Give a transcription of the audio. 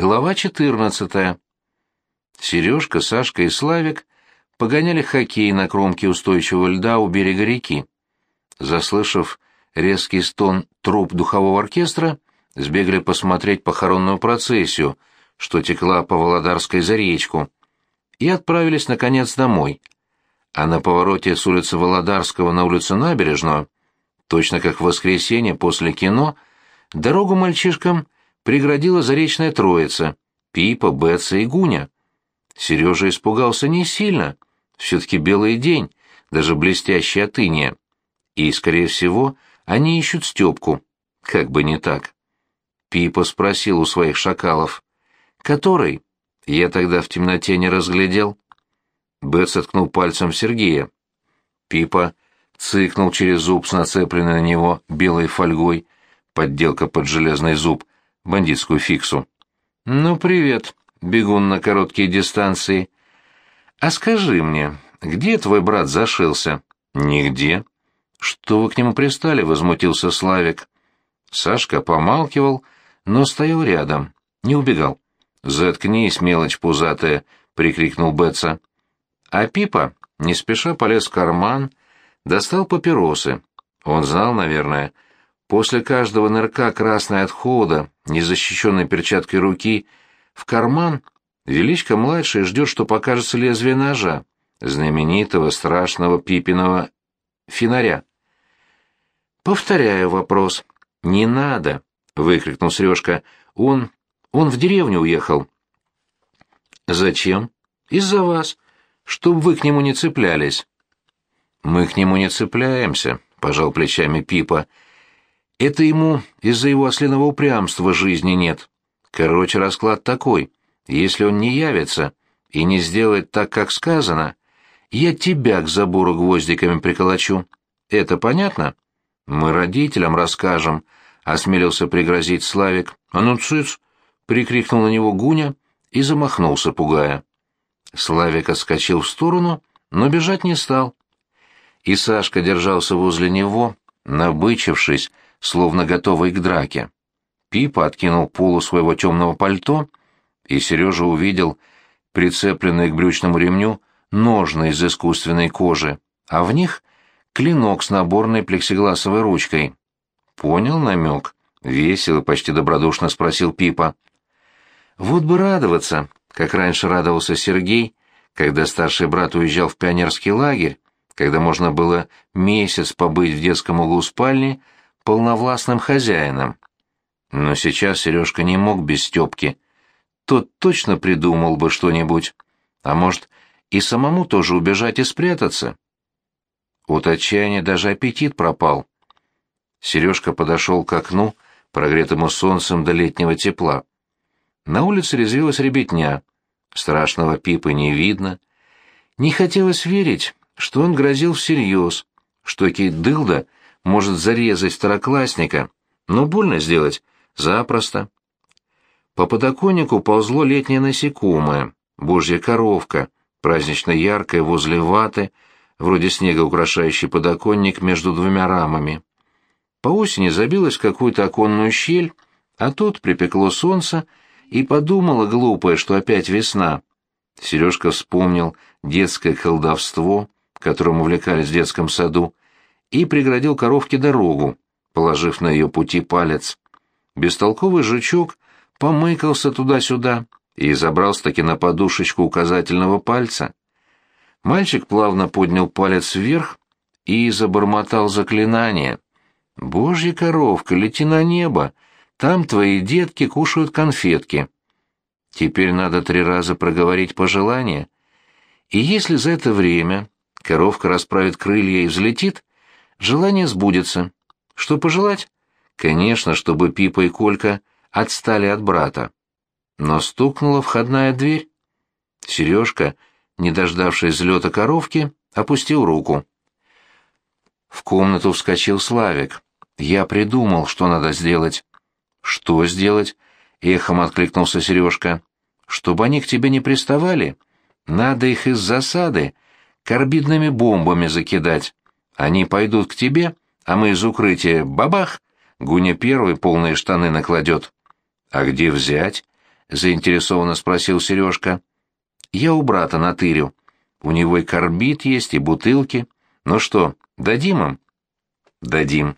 Глава 14. Сережка, Сашка и Славик погоняли хоккей на кромке устойчивого льда у берега реки. Заслышав резкий стон труп духового оркестра, сбегали посмотреть похоронную процессию, что текла по Володарской за речку, и отправились, наконец, домой. А на повороте с улицы Володарского на улицу Набережную, точно как в воскресенье после кино, дорогу мальчишкам – преградила заречная троица — Пипа, Бетса и Гуня. Сережа испугался не сильно, все-таки белый день, даже блестящий от иния. И, скорее всего, они ищут Степку, как бы не так. Пипа спросил у своих шакалов. «Который?» Я тогда в темноте не разглядел. Бетс откнул пальцем Сергея. Пипа цыкнул через зуб с нацепленной на него белой фольгой, подделка под железный зуб, бандитскую фиксу. «Ну, привет, бегун на короткие дистанции. А скажи мне, где твой брат зашился?» «Нигде». «Что вы к нему пристали?» — возмутился Славик. Сашка помалкивал, но стоял рядом, не убегал. «Заткнись, мелочь пузатая!» — прикрикнул Бетса. А Пипа не спеша полез в карман, достал папиросы. Он знал, наверное, — После каждого нырка красной от холода, незащищенной перчаткой руки, в карман Величко-младший ждет, что покажется лезвие ножа, знаменитого страшного пипиного фонаря. «Повторяю вопрос. Не надо!» — выкрикнул Сережка. «Он... он в деревню уехал». «Зачем?» «Из-за вас. Чтоб вы к нему не цеплялись». «Мы к нему не цепляемся», — пожал плечами Пипа. Это ему из-за его ослиного упрямства жизни нет. Короче, расклад такой. Если он не явится и не сделает так, как сказано, я тебя к забору гвоздиками приколочу. Это понятно? Мы родителям расскажем, — осмелился пригрозить Славик. А ну, цыц! — прикрикнул на него Гуня и замахнулся, пугая. Славик отскочил в сторону, но бежать не стал. И Сашка держался возле него, набычившись, словно готовый к драке. Пипа откинул полу своего темного пальто, и Сережа увидел прицепленные к брючному ремню ножны из искусственной кожи, а в них клинок с наборной плексигласовой ручкой. «Понял намек?» — весело, почти добродушно спросил Пипа. «Вот бы радоваться, как раньше радовался Сергей, когда старший брат уезжал в пионерский лагерь, когда можно было месяц побыть в детском углу спальни, полновластным хозяином. Но сейчас Сережка не мог без Степки. Тот точно придумал бы что-нибудь. А может, и самому тоже убежать и спрятаться? От отчаяния даже аппетит пропал. Сережка подошел к окну, прогретому солнцем до летнего тепла. На улице резвилась ребятня. Страшного пипа не видно. Не хотелось верить, что он грозил всерьез, что Кейт Дылда — может зарезать второклассника, но больно сделать запросто. По подоконнику ползло летнее насекомое, божья коровка, празднично яркая возле ваты, вроде снега украшающий подоконник между двумя рамами. По осени забилась какую-то оконную щель, а тут припекло солнце, и подумала глупая, что опять весна. Сережка вспомнил детское колдовство, которым увлекались в детском саду, и преградил коровке дорогу, положив на ее пути палец. Бестолковый жучок помыкался туда-сюда и забрался-таки на подушечку указательного пальца. Мальчик плавно поднял палец вверх и забормотал заклинание. «Божья коровка, лети на небо! Там твои детки кушают конфетки!» Теперь надо три раза проговорить пожелание. И если за это время коровка расправит крылья и взлетит, Желание сбудется. Что пожелать? Конечно, чтобы Пипа и Колька отстали от брата. Но стукнула входная дверь. Сережка, не дождавшись взлета коровки, опустил руку. В комнату вскочил Славик. Я придумал, что надо сделать. Что сделать? Эхом откликнулся Сережка. Чтобы они к тебе не приставали, надо их из засады карбидными бомбами закидать. Они пойдут к тебе, а мы из укрытия бабах, Гуня первый полные штаны накладет. А где взять? заинтересованно спросил Сережка. «Я у брата натырю. У него и корбит есть, и бутылки. Ну что, дадим им?» «Дадим».